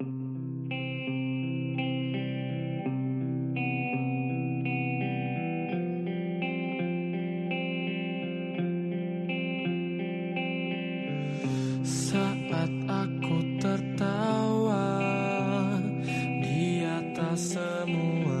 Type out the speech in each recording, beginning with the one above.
Saat aku tertawa di atas semua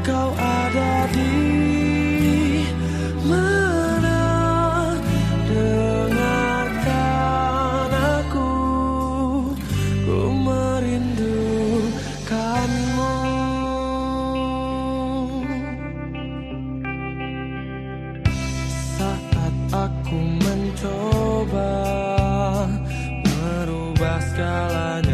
kau ada di mana? Dengarkan aku Ku merindukanmu. Saat aku mencoba Merubah segalanya